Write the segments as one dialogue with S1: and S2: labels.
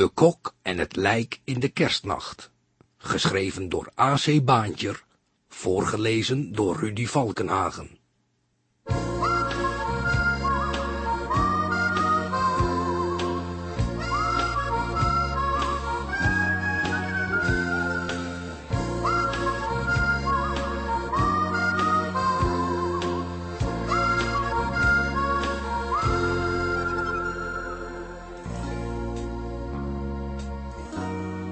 S1: De Kok en het Lijk in de Kerstnacht. Geschreven door A.C. Baantjer. Voorgelezen door Rudy Valkenhagen.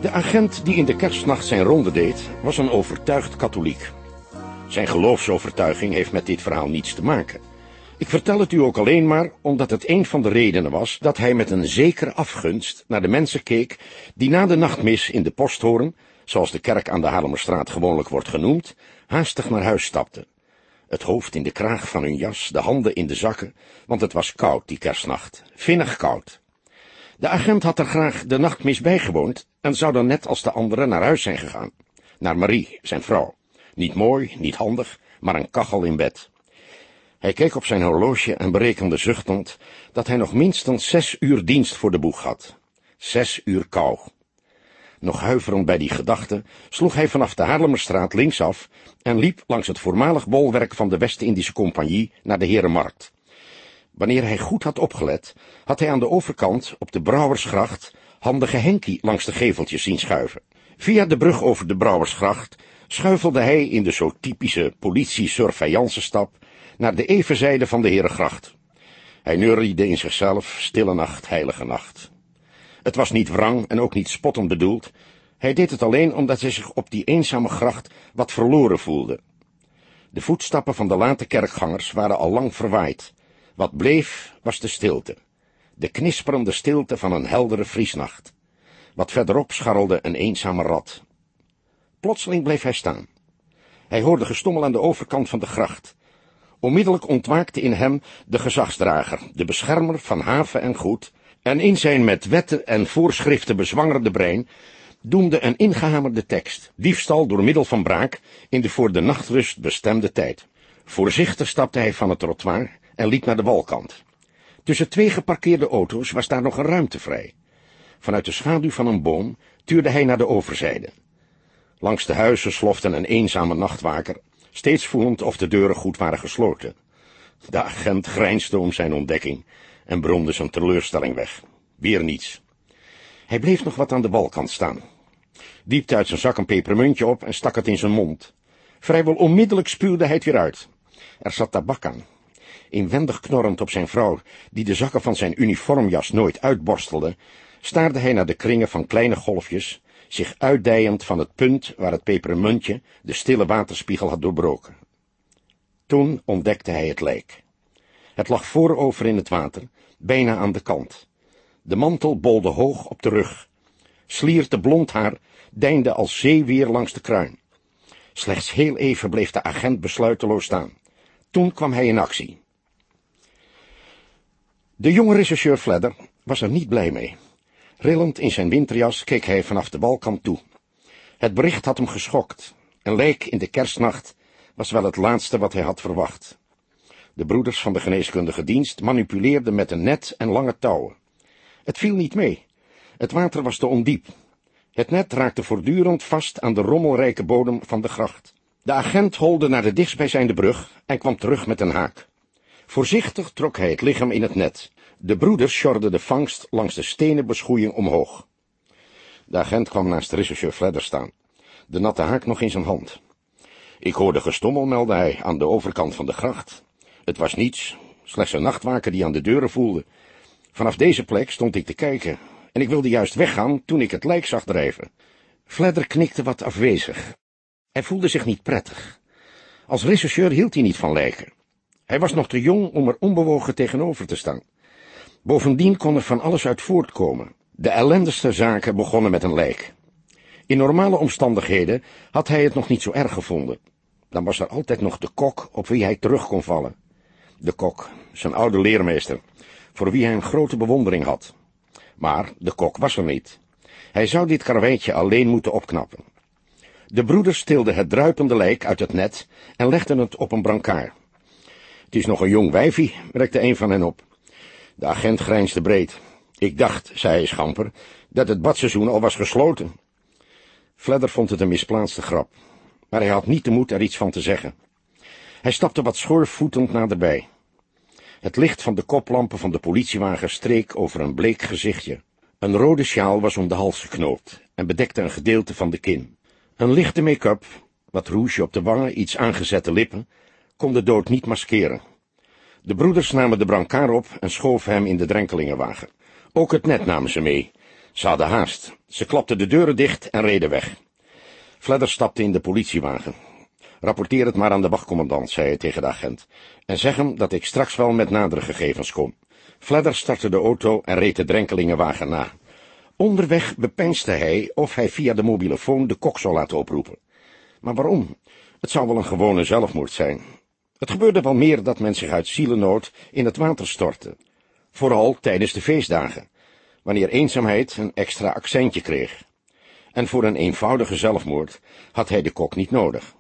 S2: De agent die in de kerstnacht zijn ronde deed, was een overtuigd katholiek. Zijn geloofsovertuiging heeft met dit verhaal niets te maken. Ik vertel het u ook alleen maar omdat het een van de redenen was dat hij met een zekere afgunst naar de mensen keek die na de nachtmis in de posthoren, zoals de kerk aan de Haarlemmerstraat gewoonlijk wordt genoemd, haastig naar huis stapten. Het hoofd in de kraag van hun jas, de handen in de zakken, want het was koud die kerstnacht, vinnig koud. De agent had er graag de nachtmis bijgewoond en zou dan net als de anderen naar huis zijn gegaan. Naar Marie, zijn vrouw. Niet mooi, niet handig, maar een kachel in bed. Hij keek op zijn horloge en berekende zuchtend dat hij nog minstens zes uur dienst voor de boeg had. Zes uur kou. Nog huiverend bij die gedachte sloeg hij vanaf de Haarlemmerstraat linksaf en liep langs het voormalig bolwerk van de West-Indische Compagnie naar de Herenmarkt. Wanneer hij goed had opgelet, had hij aan de overkant, op de Brouwersgracht, handige Henkie langs de geveltjes zien schuiven. Via de brug over de Brouwersgracht schuifelde hij in de zo typische politie-surveillance-stap naar de evenzijde van de Herengracht. Hij neuriede in zichzelf, stille nacht, heilige nacht. Het was niet wrang en ook niet spottend bedoeld. Hij deed het alleen omdat hij zich op die eenzame gracht wat verloren voelde. De voetstappen van de late kerkgangers waren al lang verwaaid. Wat bleef, was de stilte. De knisperende stilte van een heldere vriesnacht. Wat verderop scharrelde een eenzame rat. Plotseling bleef hij staan. Hij hoorde gestommel aan de overkant van de gracht. Onmiddellijk ontwaakte in hem de gezagsdrager, de beschermer van haven en goed, en in zijn met wetten en voorschriften bezwangerde brein doemde een ingehamerde tekst, diefstal door middel van braak, in de voor de nachtrust bestemde tijd. Voorzichtig stapte hij van het trottoir en liep naar de walkant. Tussen twee geparkeerde auto's was daar nog een ruimte vrij. Vanuit de schaduw van een boom tuurde hij naar de overzijde. Langs de huizen slofte een eenzame nachtwaker, steeds voelend of de deuren goed waren gesloten. De agent grijnsde om zijn ontdekking en bromde zijn teleurstelling weg. Weer niets. Hij bleef nog wat aan de walkant staan. Diepte uit zijn zak een pepermuntje op en stak het in zijn mond. Vrijwel onmiddellijk spuwde hij het weer uit. Er zat tabak aan. Inwendig knorrend op zijn vrouw, die de zakken van zijn uniformjas nooit uitborstelde, staarde hij naar de kringen van kleine golfjes, zich uitdijend van het punt waar het pepermuntje de stille waterspiegel had doorbroken. Toen ontdekte hij het lijk. Het lag voorover in het water, bijna aan de kant. De mantel bolde hoog op de rug. Slierte blond haar deinde als zeewier langs de kruin. Slechts heel even bleef de agent besluiteloos staan. Toen kwam hij in actie. De jonge rechercheur Fledder was er niet blij mee. Rillend in zijn winterjas keek hij vanaf de balkant toe. Het bericht had hem geschokt. Een lijk in de kerstnacht was wel het laatste wat hij had verwacht. De broeders van de geneeskundige dienst manipuleerden met een net en lange touwen. Het viel niet mee. Het water was te ondiep. Het net raakte voortdurend vast aan de rommelrijke bodem van de gracht. De agent holde naar de dichtstbijzijnde brug en kwam terug met een haak. Voorzichtig trok hij het lichaam in het net. De broeders sjorden de vangst langs de stenen beschoeiing omhoog. De agent kwam naast rechercheur Fledder staan, de natte haak nog in zijn hand. Ik hoorde gestommel, meldde hij, aan de overkant van de gracht. Het was niets, slechts een nachtwaker die aan de deuren voelde. Vanaf deze plek stond ik te kijken, en ik wilde juist weggaan toen ik het lijk zag drijven. Fledder knikte wat afwezig. Hij voelde zich niet prettig. Als rechercheur hield hij niet van lijken. Hij was nog te jong om er onbewogen tegenover te staan. Bovendien kon er van alles uit voortkomen. De ellendigste zaken begonnen met een lijk. In normale omstandigheden had hij het nog niet zo erg gevonden. Dan was er altijd nog de kok op wie hij terug kon vallen. De kok, zijn oude leermeester, voor wie hij een grote bewondering had. Maar de kok was er niet. Hij zou dit karweitje alleen moeten opknappen. De broeders tilden het druipende lijk uit het net en legden het op een brancard. Het is nog een jong wijfie, merkte een van hen op. De agent grijnsde breed. Ik dacht, zei hij schamper, dat het badseizoen al was gesloten. Fledder vond het een misplaatste grap, maar hij had niet de moed er iets van te zeggen. Hij stapte wat schoorvoetend naderbij. Het licht van de koplampen van de politiewagen streek over een bleek gezichtje. Een rode sjaal was om de hals geknoopt en bedekte een gedeelte van de kin. Een lichte make-up, wat rouge op de wangen, iets aangezette lippen, kon de dood niet maskeren. De broeders namen de brancard op en schoven hem in de drenkelingenwagen. Ook het net namen ze mee. Ze hadden haast. Ze klapten de deuren dicht en reden weg. Fledder stapte in de politiewagen. Rapporteer het maar aan de wachtcommandant, zei hij tegen de agent, en zeg hem dat ik straks wel met nadere gegevens kom. Fledder startte de auto en reed de drenkelingenwagen na. Onderweg bepensde hij of hij via de mobielefoon de kok zou laten oproepen. Maar waarom? Het zou wel een gewone zelfmoord zijn. Het gebeurde wel meer dat men zich uit zielenood in het water stortte. Vooral tijdens de feestdagen, wanneer eenzaamheid een extra accentje kreeg. En voor een eenvoudige zelfmoord had hij de kok niet nodig.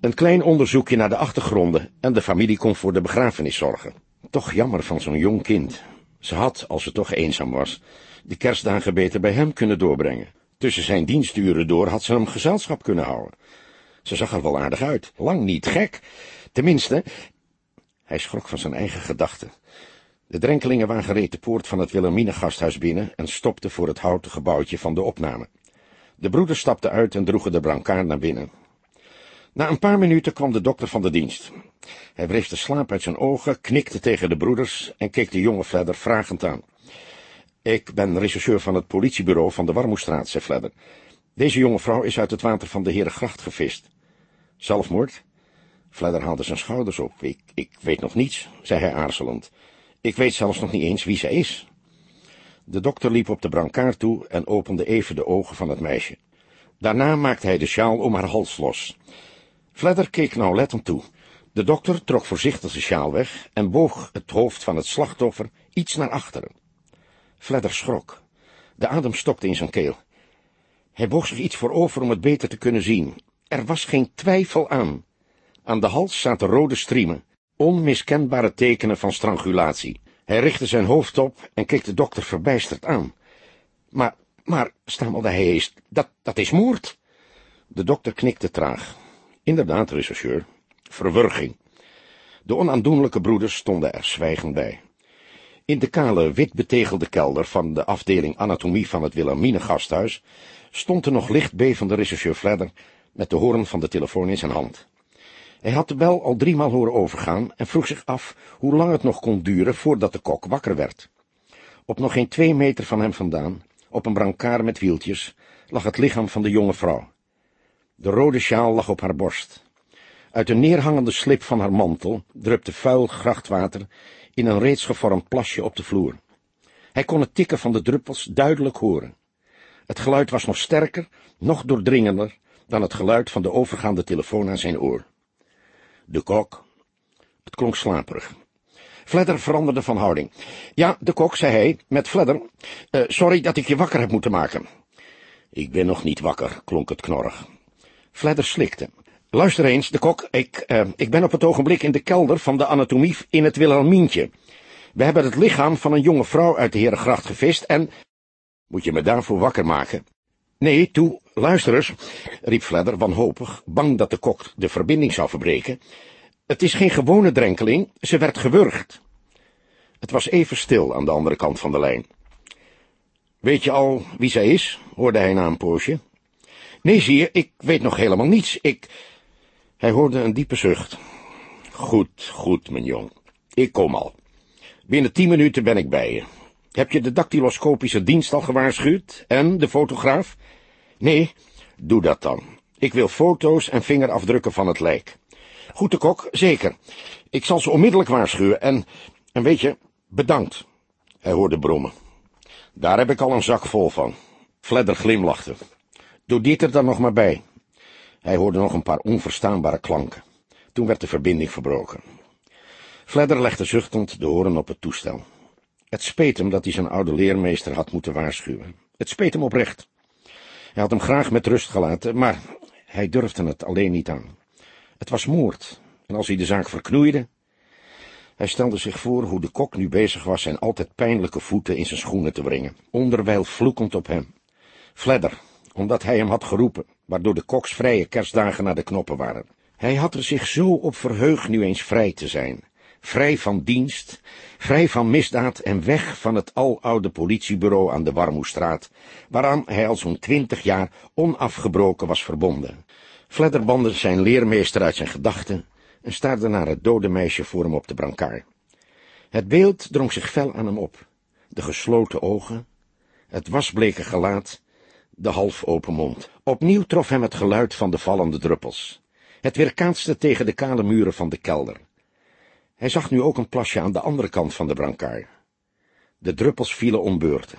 S2: Een klein onderzoekje naar de achtergronden en de familie kon voor de begrafenis zorgen. Toch jammer van zo'n jong kind. Ze had, als ze toch eenzaam was, de kerstdagen beter bij hem kunnen doorbrengen. Tussen zijn diensturen door had ze hem gezelschap kunnen houden. Ze zag er wel aardig uit, lang niet gek. Tenminste, hij schrok van zijn eigen gedachten. De drenkelingenwagen reed de poort van het Wilhelmine-gasthuis binnen en stopte voor het houten gebouwtje van de opname. De broeders stapten uit en droegen de brancard naar binnen. Na een paar minuten kwam de dokter van de dienst. Hij wreef de slaap uit zijn ogen, knikte tegen de broeders en keek de jonge Fledder vragend aan. Ik ben rechercheur van het politiebureau van de Warmoestraat, zei Fledder. Deze jonge vrouw is uit het water van de Herengracht gevist. Zelfmoord? Fledder haalde zijn schouders op. Ik, ik weet nog niets, zei hij aarzelend. Ik weet zelfs nog niet eens wie zij is. De dokter liep op de brancard toe en opende even de ogen van het meisje. Daarna maakte hij de sjaal om haar hals los. Fledder keek nauwlettend toe. De dokter trok voorzichtig de sjaal weg en boog het hoofd van het slachtoffer iets naar achteren. Fledder schrok. De adem stokte in zijn keel. Hij boog zich iets voorover om het beter te kunnen zien. Er was geen twijfel aan. Aan de hals zaten rode striemen, onmiskenbare tekenen van strangulatie. Hij richtte zijn hoofd op en keek de dokter verbijsterd aan. Maar, maar, stamelde hij eens, dat, dat is moord. De dokter knikte traag. Inderdaad, rechercheur. Verwurging. De onaandoenlijke broeders stonden er zwijgend bij. In de kale, wit betegelde kelder van de afdeling anatomie van het Wilhelmine gasthuis stond de nog licht bevende rechercheur Fledder met de hoorn van de telefoon in zijn hand. Hij had de bel al driemaal horen overgaan en vroeg zich af hoe lang het nog kon duren voordat de kok wakker werd. Op nog geen twee meter van hem vandaan, op een brancard met wieltjes, lag het lichaam van de jonge vrouw. De rode sjaal lag op haar borst. Uit de neerhangende slip van haar mantel drupte vuil grachtwater in een reeds gevormd plasje op de vloer. Hij kon het tikken van de druppels duidelijk horen. Het geluid was nog sterker, nog doordringender dan het geluid van de overgaande telefoon aan zijn oor. De kok. Het klonk slaperig. Fledder veranderde van houding. Ja, de kok, zei hij, met Fledder. Uh, sorry dat ik je wakker heb moeten maken. Ik ben nog niet wakker, klonk het knorrig. Fledder slikte. Luister eens, de kok, ik, uh, ik ben op het ogenblik in de kelder van de anatomie in het Wilhelmientje. We hebben het lichaam van een jonge vrouw uit de Herengracht gevist en... Moet je me daarvoor wakker maken? Nee, toe, luister eens, riep Fledder wanhopig, bang dat de kok de verbinding zou verbreken. Het is geen gewone drenkeling, ze werd gewurgd. Het was even stil aan de andere kant van de lijn. Weet je al wie zij is? hoorde hij na een poosje. Nee, zie je, ik weet nog helemaal niets. Ik... Hij hoorde een diepe zucht. Goed, goed, mijn jong. Ik kom al. Binnen tien minuten ben ik bij je. Heb je de dactyloscopische dienst al gewaarschuwd? En de fotograaf? Nee, doe dat dan. Ik wil foto's en vingerafdrukken van het lijk. Goed de kok, zeker. Ik zal ze onmiddellijk waarschuwen en, en weet je, bedankt. Hij hoorde brommen. Daar heb ik al een zak vol van. Fledder glimlachte. Doe dit er dan nog maar bij. Hij hoorde nog een paar onverstaanbare klanken. Toen werd de verbinding verbroken. Fledder legde zuchtend de horen op het toestel. Het speet hem dat hij zijn oude leermeester had moeten waarschuwen. Het speet hem oprecht. Hij had hem graag met rust gelaten, maar hij durfde het alleen niet aan. Het was moord, en als hij de zaak verknoeide... Hij stelde zich voor hoe de kok nu bezig was zijn altijd pijnlijke voeten in zijn schoenen te wringen, onderwijl vloekend op hem. Fledder, omdat hij hem had geroepen, waardoor de koks vrije kerstdagen naar de knoppen waren. Hij had er zich zo op verheugd nu eens vrij te zijn, vrij van dienst, vrij van misdaad en weg van het aloude politiebureau aan de Warmoestraat, waaraan hij al zo'n twintig jaar onafgebroken was verbonden. Fledder bandde zijn leermeester uit zijn gedachten en staarde naar het dode meisje voor hem op de brancard. Het beeld drong zich fel aan hem op, de gesloten ogen, het wasbleke gelaat, de half open mond. Opnieuw trof hem het geluid van de vallende druppels. Het weerkaatste tegen de kale muren van de kelder. Hij zag nu ook een plasje aan de andere kant van de brancard. De druppels vielen om beurten.